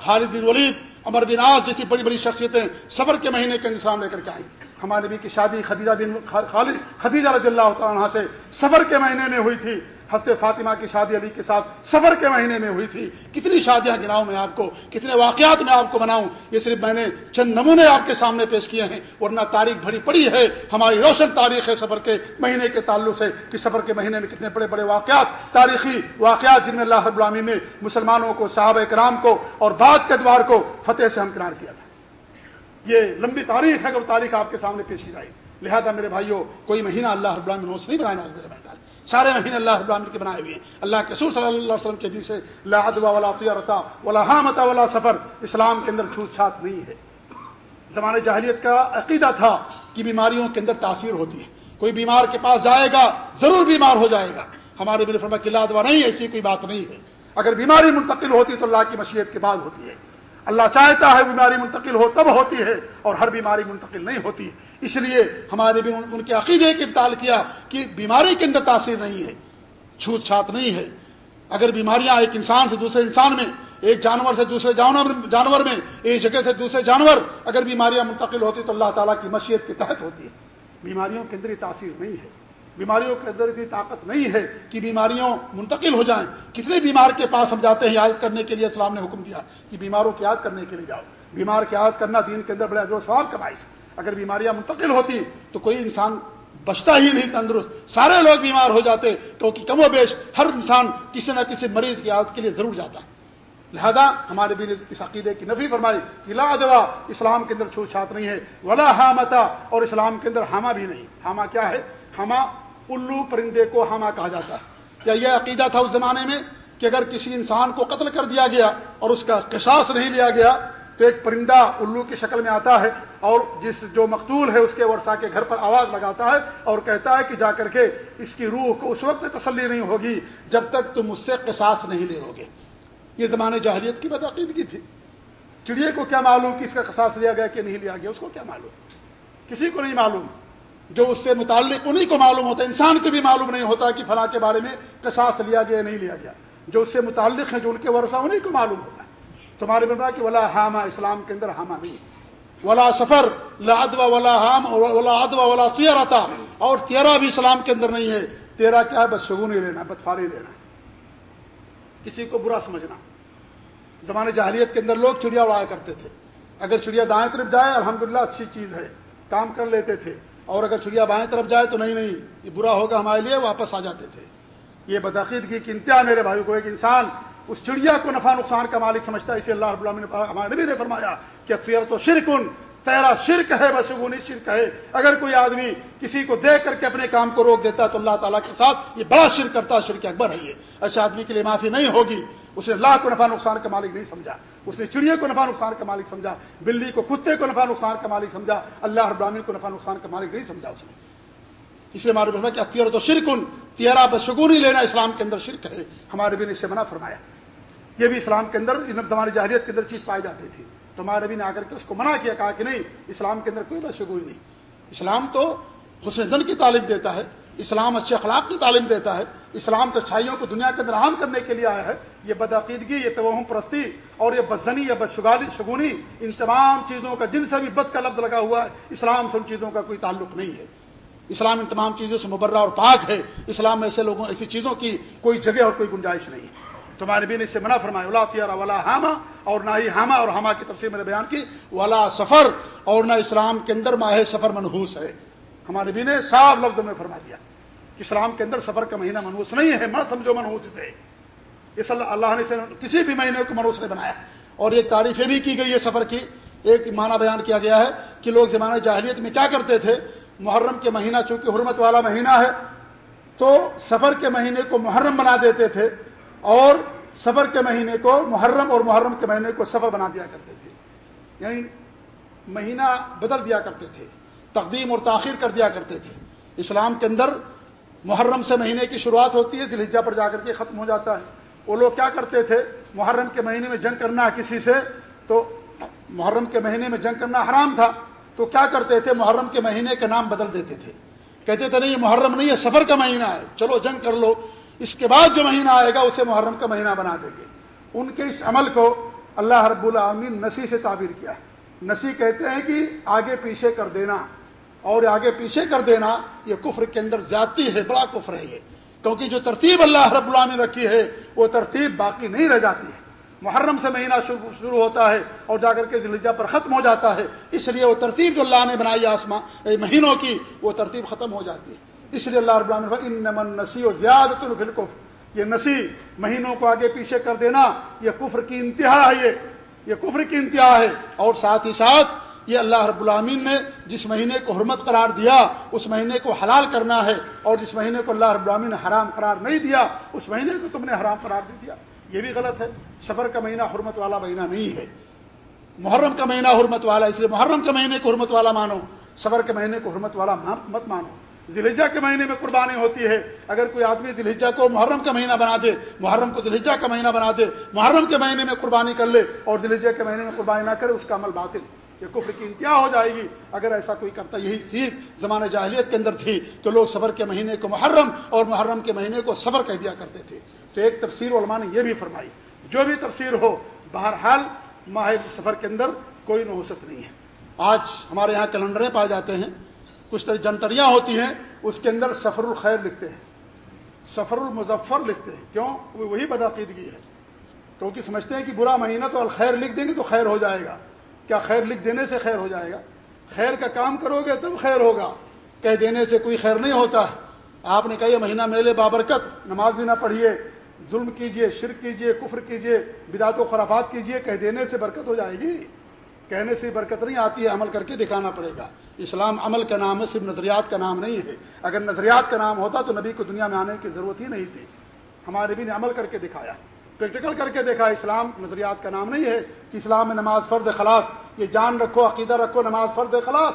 خالد بن ولید امر بن آج جیسی بڑی بڑی شخصیتیں صبر کے مہینے کے انتظام لے کر کے آئیں۔ ہمارے نبی کی شادی خدیجہ بن خالد، خدیجہ رضی اللہ تعالیٰ سے صبر کے مہینے میں ہوئی تھی۔ حضرت فاطمہ کی شادی علی کے ساتھ صبر کے مہینے میں ہوئی تھی۔ کتنی شادیاں گناؤں میں آپ کو، کتنے واقعات میں آپ کو بناؤں۔ یہ صرف میں نے چند نمونے آپ کے سامنے پیش کیے ہیں، ورنہ تاریخ بھری پڑی ہے۔ ہماری روشن تاریخ ہے صبر کے مہینے کے تعلق سے، کہ صبر کے مہینے میں کتنے بڑے بڑے واقعات، تاریخی واقعات جن میں اللہ ابرامی نے مسلمانوں کو، صحابہ کرام کو اور بعد کے ادوار کو فتح سے ہمکنار کیا تھا۔ یہ لمبی تاریخ ہے اگر تاریخ آپ کے سامنے پیش کی جائے۔ لہذا میرے بھائیوں کوئی مہینہ اللہ ابراہین نے نہیں بنایا سارے مہینے اللہ ابراہین کے بنائے ہوئے ہیں۔ اللہ کے سور صلی اللہ علیہ وسلم کے دن سے اللہ ادبا ولا رتا ولا حامتا ولا سفر۔ اسلام کے اندر چھوٹ چھات نہیں ہے۔ زمانے جاہلیت کا عقیدہ تھا کہ بیماریوں کے اندر تاثیر ہوتی ہے۔ کوئی بیمار کے پاس جائے گا، ضرور بیمار ہو جائے گا۔ ہمارے بل فرما قلعہ دعا نہیں ایسی کوئی بات نہیں ہے۔ اگر بیماری منتقل ہوتی تو اللہ کی مشیت کے بعد ہوتی ہے۔ اللہ چاہتا ہے بیماری منتقل ہو تب ہوتی ہے اور ہر بیماری منتقل نہیں ہوتی اس لیے ہمارے بھی ان کے عقیدے کی ابتال کیا کہ بیماری کے اندر تاثیر نہیں ہے، چھوت چھات نہیں ہے۔ اگر بیماریاں ایک انسان سے دوسرے انسان میں، ایک جانور سے دوسرے جانور جانور میں، ایک جگہ سے دوسرے جانور اگر بیماریاں منتقل ہوتی تو اللہ تعالیٰ کی مشیت کے تحت ہوتی ہے۔ بیماریوں کے اندر تاثیر نہیں ہے۔ بیماریوں کے اندر اتنی طاقت نہیں ہے کہ بیماریوں منتقل ہو جائیں۔ کتنے بیمار کے پاس ہم جاتے ہیں یاد کرنے کے لیے؟ اسلام نے حکم دیا کہ بیماروں کی یاد کرنے کے لیے جاؤ۔ بیمار کی یاد کرنا دین کے اندر بڑے جو سواب کا باعث اگر بیماریاں منتقل ہوتی تو کوئی انسان بچتا ہی نہیں تندرست۔ سارے لوگ بیمار ہو جاتے کیونکہ کم و بیش ہر انسان کسی نہ کسی مریض کی عادت کے لیے ضرور جاتا لہذا ہمارے بھی اس عقیدے کی نفی فرمائی کہ لا دوا اسلام کے اندر چھوٹ چھات نہیں ہے۔ ولا حامتا اور اسلام کے اندر ہاما بھی نہیں۔ ہاما کیا ہے؟ ہما الو پرندے کو ہاما کہا جاتا ہے۔ کیا یہ عقیدہ تھا اس زمانے میں کہ اگر کسی انسان کو قتل کر دیا گیا اور اس کا قصاص نہیں لیا گیا، تو ایک پرندہ الو کی شکل میں آتا ہے اور جس جو مقتول ہے اس کے ورثہ کے گھر پر آواز لگاتا ہے اور کہتا ہے کہ جا کر کے اس کی روح کو اس وقت تسلی نہیں ہوگی جب تک تم اس سے قصاص نہیں لے لو گے۔ یہ زمانے جاہریت کی بدعقیدگی تھی۔ چڑیے کو کیا معلوم کہ اس کا قصاص لیا گیا کہ نہیں لیا گیا؟ اس کو کیا معلوم؟ کسی کو نہیں معلوم۔ جو اس سے متعلق انہیں کو معلوم ہوتا ہے، انسان کو بھی معلوم نہیں ہوتا کہ فلاں کے بارے میں قصاص لیا گیا نہیں لیا گیا۔ جو اس سے متعلق ہیں، جو ان کے ورثہ انہیں کو معلوم ہوتا ہے۔ تمہارے بتا کہ ولا حامہ اسلام کے اندر حامہ نہیں ہے۔ ولا سفر، لا ادوا ولا حام، ولا ادوا ولا تیرا تھا اور تیرا بھی اسلام کے اندر نہیں ہے۔ تیرا کیا ہے؟ بس شگونی لینا بدفاری لینا۔ کسی کو برا سمجھنا۔ زمانے جاہلیت کے اندر لوگ چڑیا اڑایا کرتے تھے۔ اگر چڑیا دائیں طرف جائے، الحمدللہ اچھی چیز ہے۔ کام کر لیتے تھے۔ اور اگر چڑیا بائیں طرف جائے تو نہیں نہیں، یہ برا ہوگا ہمارے لیے، واپس آ جاتے تھے۔ یہ بدعقیدگی کی انتہا میرے بھائی کو، ایک انسان اس چڑیا کو نفع نقصان کا مالک سمجھتا ہے، اسے اللہ رب نے ہمارے نبی نے فرمایا کہ تیر تو شرکن، تیرا شرک ہے، بس وہ نہیں شرک ہے۔ اگر کوئی آدمی کسی کو دیکھ کر کے اپنے کام کو روک دیتا ہے تو اللہ تعالیٰ کے ساتھ یہ بڑا شرک کرتا ہے، شرک اکبر ہے یہ۔ ایسے آدمی کے لیے معافی نہیں ہوگی۔ اس نے اللہ کو نفع نقصان کا مالک نہیں سمجھا۔ اس نے چڑیا کو نفع نقصان کا مالک سمجھا، بلی کو کتے کو نفع نقصان کا مالک سمجھا، اللہ ابراہین کو نفع نقصان کا مالک نہیں سمجھا اس نے۔ اس لیے ہمارے کہ تیر تو شرکن تیرا بشگونی لینا اسلام کے اندر شرک ہے۔ ہمارے بھی نے اسے منع فرمایا۔ یہ بھی اسلام کے اندر ہماری جاہریت کے اندر چیز پائی جاتی تھی۔ تو ہمارے بھی نے آ کر کے اس کو منع کیا، کہا کہ نہیں، اسلام کے اندر کوئی بشگونی نہیں۔ اسلام تو حسن زن کی تعلیم دیتا ہے، اسلام اچھے اخلاق کی تعلیم دیتا ہے۔ اسلام تو اچھائیوں کو دنیا کے اندر عام کرنے کے لیے آیا ہے، یہ بدعقیدگی، یہ توہم پرستی اور یہ بدزنی یا بدشگالی شگونی، ان تمام چیزوں کا جن سے بھی بد کا لفظ لگا ہوا ہے، اسلام سے ان چیزوں کا کوئی تعلق نہیں ہے۔ اسلام ان تمام چیزوں سے مبرہ اور پاک ہے۔ اسلام میں ایسے لوگوں، ایسی چیزوں کی کوئی جگہ اور کوئی گنجائش نہیں ہے۔ تمہارے بھی نے اس سے منع فرمایا ولا ولا ہاما اور نہ ہی ہاما اور ہما کی تفصیل میں نے بیان کی، ولا سفر، اور نہ اسلام کے اندر ماہ سفر منحوس ہے۔ ہمارے بھی نے صاف لفظ میں فرما دیا۔ اسلام کے اندر سفر کا مہینہ منحوس نہیں ہے مت سمجھو منحوس اسے۔ اس اللہ نے کسی بھی مہینے کو منحوس نے بنایا۔ اور ایک تعریفیں بھی کی گئی ہے سفر کی۔ ایک معنی بیان کیا گیا ہے کہ لوگ زمانہ جاہلیت میں کیا کرتے تھے؟ محرم کے مہینہ چونکہ حرمت والا مہینہ ہے، تو سفر کے مہینے کو محرم بنا دیتے تھے اور سفر کے مہینے کو محرم اور محرم کے مہینے کو سفر بنا دیا کرتے تھے۔ یعنی مہینہ بدل دیا کرتے تھے، تقدیم اور تاخیر کر دیا کرتے تھے۔ اسلام کے اندر محرم سے مہینے کی شروعات ہوتی ہے دلجا پر جا کر کے ختم ہو جاتا ہے۔ وہ لوگ کیا کرتے تھے؟ محرم کے مہینے میں جنگ کرنا کسی سے، تو محرم کے مہینے میں جنگ کرنا حرام تھا۔ تو کیا کرتے تھے؟ محرم کے مہینے کا نام بدل دیتے تھے۔ کہتے تھے، نہیں یہ محرم نہیں ہے، سفر کا مہینہ ہے۔ چلو، جنگ کر لو۔ اس کے بعد جو مہینہ آئے گا، اسے محرم کا مہینہ بنا دیں گے۔ ان کے اس عمل کو اللہ رب العالمین نسی سے تعبیر کیا ہے۔ نسی کہتے ہیں کہ آگے پیچھے کر دینا۔ اور آگے پیچھے کر دینا، یہ کفر کے اندر زیادتی ہے، بڑا کفر ہے یہ۔ کیونکہ جو ترتیب اللہ رب اللہ نے رکھی ہے، وہ ترتیب باقی نہیں رہ جاتی ہے۔ محرم سے مہینہ شروع ہوتا ہے اور جا کر کے دلجا پر ختم ہو جاتا ہے۔ اس لیے وہ ترتیب جو اللہ نے بنائی آسمان مہینوں کی، وہ ترتیب ختم ہو جاتی ہے۔ اس لیے اللہ رب اللہ ان نمن نسی و زیادہ الفلکف یہ نسی مہینوں کو آگے پیچھے کر دینا، یہ کفر کی انتہا ہے یہ۔ یہ کفر کی انتہا ہے اور ساتھ ہی ساتھ یہ اللہ رب العامین نے جس مہینے کو حرمت قرار دیا، اس مہینے کو حلال کرنا ہے، اور جس مہینے کو اللہ رب العامین نے حرام قرار نہیں دیا، اس مہینے کو تم نے حرام قرار دے دیا۔ یہ بھی غلط ہے۔ سفر کا مہینہ حرمت والا مہینہ نہیں ہے۔ محرم کا مہینہ حرمت والا، اس لیے محرم کے مہینے کو حرمت والا مانو۔ سفر کے مہینے کو حرمت والا مت مانو۔ دلجا کے مہینے میں قربانی ہوتی ہے۔ اگر کوئی آدمی دلجا کو محرم کا مہینہ بنا دے، محرم کو دلجا کا مہینہ بنا دے، محرم کے مہینے میں قربانی کر لے اور دلجا کے مہینے میں قربانی نہ کرے، اس کا عمل باطل۔ یہ کفر کی انتہا ہو جائے گی۔ اگر ایسا کوئی کرتا، یہی چیز زمانہ جاہلیت کے اندر تھی کہ لوگ صبر کے مہینے کو محرم اور محرم کے مہینے کو صبر کہہ دیا کرتے تھے۔ تو ایک تفسیر علماء نے یہ بھی فرمائی، جو بھی تفسیر ہو، بہرحال ماہ سفر کے اندر کوئی نحوست نہیں ہے۔ آج ہمارے یہاں کیلنڈریں پائے جاتے ہیں، کچھ جنتریاں ہوتی ہیں، اس کے اندر سفر الخیر لکھتے ہیں، سفر المظفر لکھتے ہیں۔ کیوں؟ وہی بدعقیدگی ہے۔ کیونکہ سمجھتے ہیں کہ برا مہینہ تو الخیر لکھ دیں گے تو خیر ہو جائے گا۔ کیا خیر لکھ دینے سے خیر ہو جائے گا؟ خیر کا کام کرو گے تب خیر ہوگا۔ کہہ دینے سے کوئی خیر نہیں ہوتا۔ آپ نے کہا یہ مہینہ میلے بابرکت، نماز بھی نہ پڑھیے، ظلم کیجیے، شرک کیجیے، کفر کیجیے، بدعت و خرافات کیجیے، کہہ دینے سے برکت ہو جائے گی۔ کہنے سے برکت نہیں آتی ہے، عمل کر کے دکھانا پڑے گا۔ اسلام عمل کا نام ہے، صرف نظریات کا نام نہیں ہے۔ اگر نظریات کا نام ہوتا تو نبی کو دنیا میں آنے کی ضرورت ہی نہیں تھی۔ ہمارے نبی نے عمل کر کے دکھایا۔ پریکٹیکل کر کے دیکھا اسلام نظریات کا نام نہیں ہے کہ اسلام میں نماز فرد خلاص یہ جان رکھو عقیدہ رکھو نماز فرد خلاص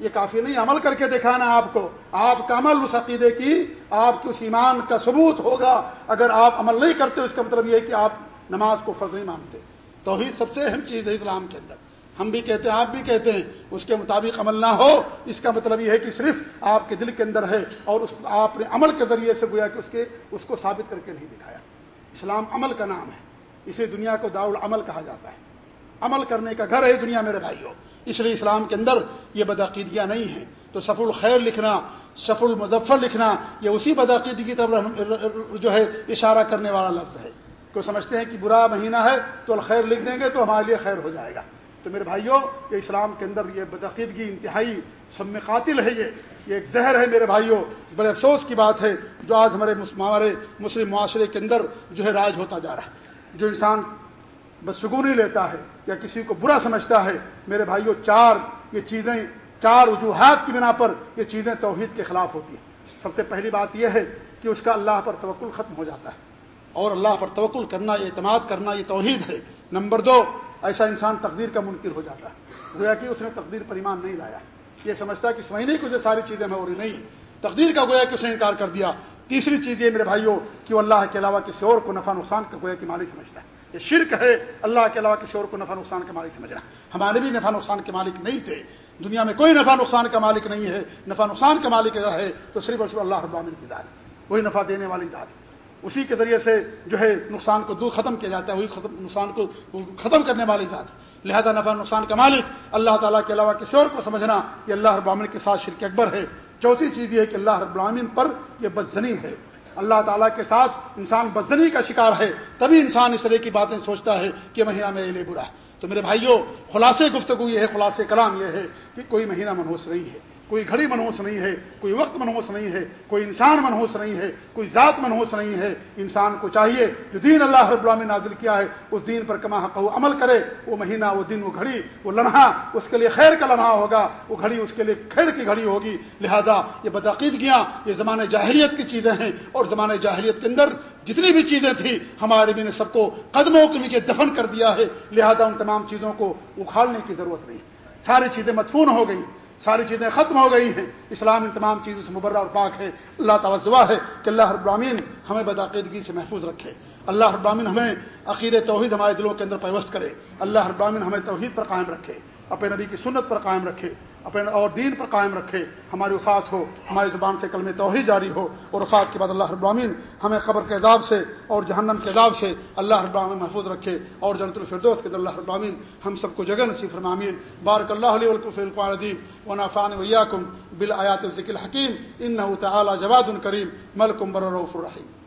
یہ کافی نہیں عمل کر کے دکھانا آپ کو آپ کا عمل اس عقیدے کی آپ کے اس ایمان کا ثبوت ہوگا اگر آپ عمل نہیں کرتے اس کا مطلب یہ ہے کہ آپ نماز کو فرض نہیں مانتے توحید سب سے اہم چیز ہے اسلام کے اندر ہم بھی کہتے ہیں آپ بھی کہتے ہیں اس کے مطابق عمل نہ ہو اس کا مطلب یہ ہے کہ صرف آپ کے دل کے اندر ہے اور اس آپ نے عمل کے ذریعے سے گویا کہ اس کے اس کو ثابت کر کے نہیں دکھایا اسلام عمل کا نام ہے۔ اسے دنیا کو دار العمل کہا جاتا ہے۔ عمل کرنے کا گھر ہے دنیا میرے بھائیوں اس لیے اسلام کے اندر یہ بدعقیدگیاں نہیں ہیں۔ تو سف الخیر لکھنا سف المظفر لکھنا، یہ اسی بدعقیدگی طرف جو ہے اشارہ کرنے والا لفظ ہے۔ کو سمجھتے ہیں کہ برا مہینہ ہے تو الخیر لکھ دیں گے تو ہمارے لیے خیر ہو جائے گا۔ تو میرے بھائیوں یہ اسلام کے اندر یہ بدعقیدگی انتہائی سب قاتل ہے یہ۔ یہ ایک زہر ہے میرے بھائیوں بڑے افسوس کی بات ہے جو آج ہمارے ہمارے مسلم معاشرے کے اندر جو ہے راج ہوتا جا رہا ہے۔ جو انسان بدسگونی لیتا ہے یا کسی کو برا سمجھتا ہے، میرے بھائیوں، چار یہ چیزیں، چار وجوہات کی بنا پر یہ چیزیں توحید کے خلاف ہوتی ہیں۔ سب سے پہلی بات یہ ہے کہ اس کا اللہ پر توکل ختم ہو جاتا ہے۔ اور اللہ پر توکل کرنا اعتماد کرنا، یہ توحید ہے۔ نمبر دو، ایسا انسان تقدیر کا منکر ہو جاتا ہے۔ گویا کہ اس نے تقدیر پر ایمان نہیں لایا۔ یہ سمجھتا کہ اس مہینے کی جو ساری چیزیں میں ہو رہی نہیں۔ تقدیر کا گویا کہ اس نے انکار کر دیا۔ تیسری چیز یہ میرے بھائیوں کہ وہ اللہ کے علاوہ کسی اور کو نفع نقصان کا گویا کہ مالک سمجھتا ہے۔ یہ شرک ہے، اللہ کے علاوہ کسی اور کو نفع نقصان کا مالک سمجھنا ہمارے بھی نفع نقصان کے مالک نہیں تھے۔ دنیا میں کوئی نفع نقصان کا مالک نہیں ہے۔ نفع نقصان کا مالک اگر ہے تو صرف اور صرف اللہ رب العالمین کی ذات وہی نفع دینے والی ذات اسی کے ذریعے سے جو ہے نقصان کو دور ختم کیا جاتا ہے، وہی ختم نقصان کو ختم کرنے والی ذات لہذا نفع نقصان کا مالک اللہ تعالیٰ کے علاوہ کسی اور کو سمجھنا یہ اللہ رب العالمین کے ساتھ شرک اکبر ہے۔ چوتھی چیز یہ ہے کہ اللہ رب العالمین پر یہ بدزنی ہے۔ اللہ تعالیٰ کے ساتھ انسان بدزنی کا شکار ہے۔ تبھی انسان اس طرح کی باتیں سوچتا ہے کہ مہینہ میرے لیے برا ہے۔ تو میرے بھائیوں خلاصے گفتگو یہ ہے، خلاصے کلام یہ ہے کہ کوئی مہینہ منحوس نہیں ہے۔ کوئی گھڑی منحوس نہیں ہے، کوئی وقت منحوس نہیں ہے، کوئی انسان منحوس نہیں ہے، کوئی ذات منحوس نہیں ہے۔ انسان کو چاہیے، جو دین اللہ رب اللہ نے نازل کیا ہے، اس دین پر کما حق عمل کرے۔ وہ مہینہ، وہ دن، وہ گھڑی، وہ لمحہ، اس کے لیے خیر کا لمحہ ہوگا۔ وہ گھڑی اس کے لیے خیر کی گھڑی ہوگی۔ لہذا یہ بدعقیدگیاں، یہ زمانے جاہلیت کی چیزیں ہیں۔ اور زمانے جاہلیت کے اندر جتنی بھی چیزیں تھیں، ہمارے بھی نے سب کو قدموں کے نیچے دفن کر دیا ہے۔ لہذا ان تمام چیزوں کو اکھاڑنے کی ضرورت نہیں۔ ساری چیزیں مدفون ہو گئی ساری چیزیں ختم ہو گئی ہیں۔ اسلام ان تمام چیزوں سے مبرہ اور پاک ہے۔ اللہ تعالیٰ دعا ہے کہ اللہ ابراہین ہمیں بدعقیدگی سے محفوظ رکھے۔ اللہ ابراہین ہمیں عقید توحید ہمارے دلوں کے اندر پیوست کرے۔ اللہ ابراہین ہمیں توحید پر قائم رکھے، اپنے نبی کی سنت پر قائم رکھے۔ اپنے اور دین پر قائم رکھے، ہماری وفات ہو، ہماری زبان سے کلم توحید جاری ہو اور وفات کے بعد اللہ ابراہین ہمیں قبر کے عذاب سے اور جہنم کے عذاب سے اللہ ابراہین محفوظ رکھے اور جنت الفردوس کے اللہ ابراہین ہم سب کو جگہ نصیف فرمامین بارک اللہ علیہ القفیل و نافان ویاکم بالآیات ذکل حکیم ان تعالی جواد الکریم ملکم برروف الرحیم۔